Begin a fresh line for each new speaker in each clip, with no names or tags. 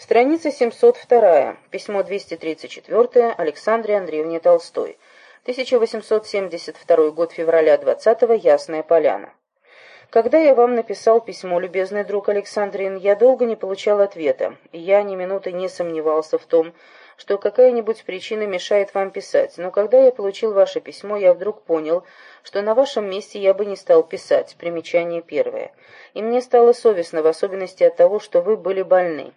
Страница 702. Письмо 234 Александре Андреевне Толстой. 1872 год февраля 20 -го, Ясная Поляна. Когда я вам написал письмо, любезный друг Александрин, я долго не получал ответа. Я ни минуты не сомневался в том, что какая-нибудь причина мешает вам писать, но когда я получил ваше письмо, я вдруг понял, что на вашем месте я бы не стал писать. Примечание первое. И мне стало совестно, в особенности от того, что вы были больны.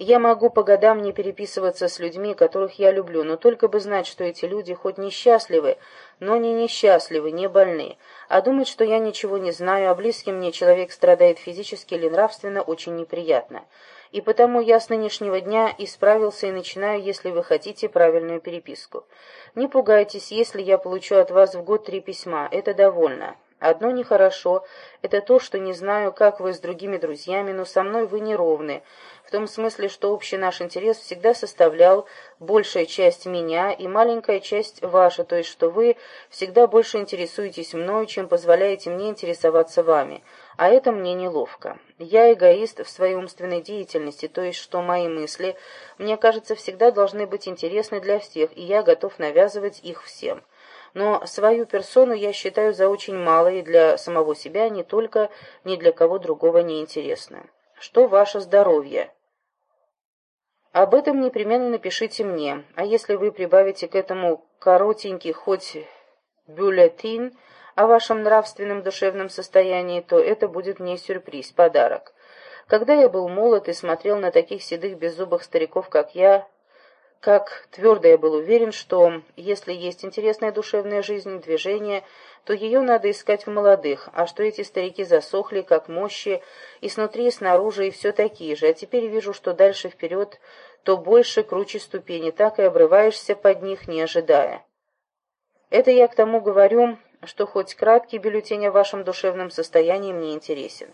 Я могу по годам не переписываться с людьми, которых я люблю, но только бы знать, что эти люди хоть несчастливы, но не несчастливы, не больны, а думать, что я ничего не знаю, а близкий мне человек страдает физически или нравственно, очень неприятно. И потому я с нынешнего дня исправился и начинаю, если вы хотите, правильную переписку. Не пугайтесь, если я получу от вас в год три письма, это довольно. Одно нехорошо — это то, что не знаю, как вы с другими друзьями, но со мной вы неровны, в том смысле, что общий наш интерес всегда составлял большая часть меня и маленькая часть ваша, то есть что вы всегда больше интересуетесь мною, чем позволяете мне интересоваться вами, а это мне неловко. Я эгоист в своей умственной деятельности, то есть что мои мысли, мне кажется, всегда должны быть интересны для всех, и я готов навязывать их всем. Но свою персону я считаю за очень мало для самого себя не только ни для кого другого не интересно. Что ваше здоровье? Об этом непременно напишите мне, а если вы прибавите к этому коротенький хоть бюллетень о вашем нравственном душевном состоянии, то это будет мне сюрприз, подарок. Когда я был молод и смотрел на таких седых беззубых стариков, как я, как твердо я был уверен, что если есть интересная душевная жизнь, движение, то ее надо искать в молодых, а что эти старики засохли, как мощи, и снутри, и снаружи, и все такие же, а теперь вижу, что дальше вперед, то больше круче ступени, так и обрываешься под них, не ожидая. Это я к тому говорю, что хоть краткий бюллетень о вашем душевном состоянии мне интересен.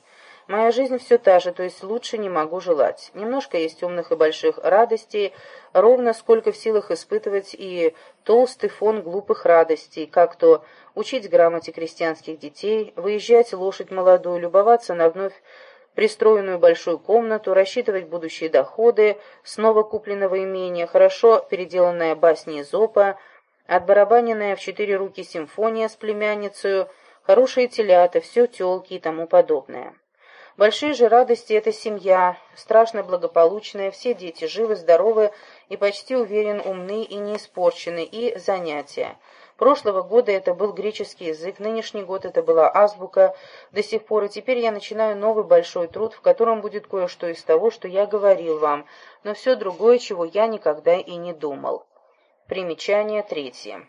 Моя жизнь все та же, то есть лучше не могу желать. Немножко есть умных и больших радостей, ровно сколько в силах испытывать и толстый фон глупых радостей, как то учить грамоте крестьянских детей, выезжать лошадь молодую, любоваться на вновь пристроенную большую комнату, рассчитывать будущие доходы, снова купленного имения, хорошо переделанная басня Изопа, отбарабаненная в четыре руки симфония с племянницей, хорошие телята, все телки и тому подобное. Большие же радости — это семья, страшно благополучная, все дети живы, здоровы и почти уверен умны и не испорчены, и занятия. Прошлого года это был греческий язык, нынешний год это была азбука до сих пор, и теперь я начинаю новый большой труд, в котором будет кое-что из того, что я говорил вам, но все другое, чего я никогда и не думал. Примечание третье.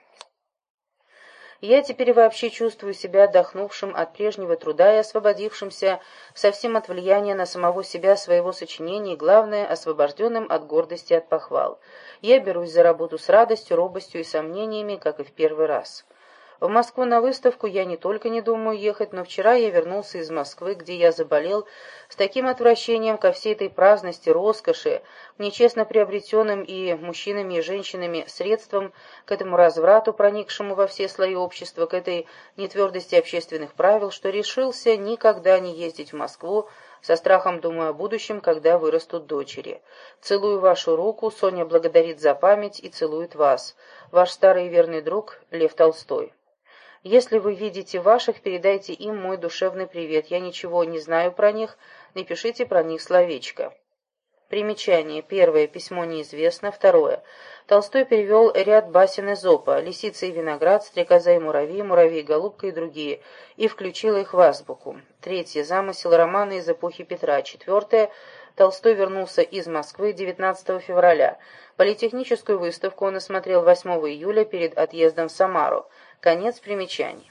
Я теперь вообще чувствую себя отдохнувшим от прежнего труда и освободившимся совсем от влияния на самого себя своего сочинения и, главное, освобожденным от гордости и от похвал. Я берусь за работу с радостью, робостью и сомнениями, как и в первый раз. В Москву на выставку я не только не думаю ехать, но вчера я вернулся из Москвы, где я заболел, с таким отвращением ко всей этой праздности, роскоши, нечестно приобретенным и мужчинами, и женщинами средством к этому разврату, проникшему во все слои общества, к этой нетвердости общественных правил, что решился никогда не ездить в Москву, со страхом думаю о будущем, когда вырастут дочери. Целую вашу руку, Соня благодарит за память и целует вас. Ваш старый верный друг Лев Толстой. Если вы видите ваших, передайте им мой душевный привет. Я ничего не знаю про них, напишите про них словечко. Примечание. Первое. Письмо неизвестно. Второе. Толстой перевел ряд басен Эзопа «Лисица и виноград», «Стрекоза и муравьи», «Муравей и голубка» и другие, и включил их в азбуку. Третье. Замысел романа из эпохи Петра. Четвертое. Толстой вернулся из Москвы 19 февраля. Политехническую выставку он осмотрел 8 июля перед отъездом в Самару. Конец примечаний.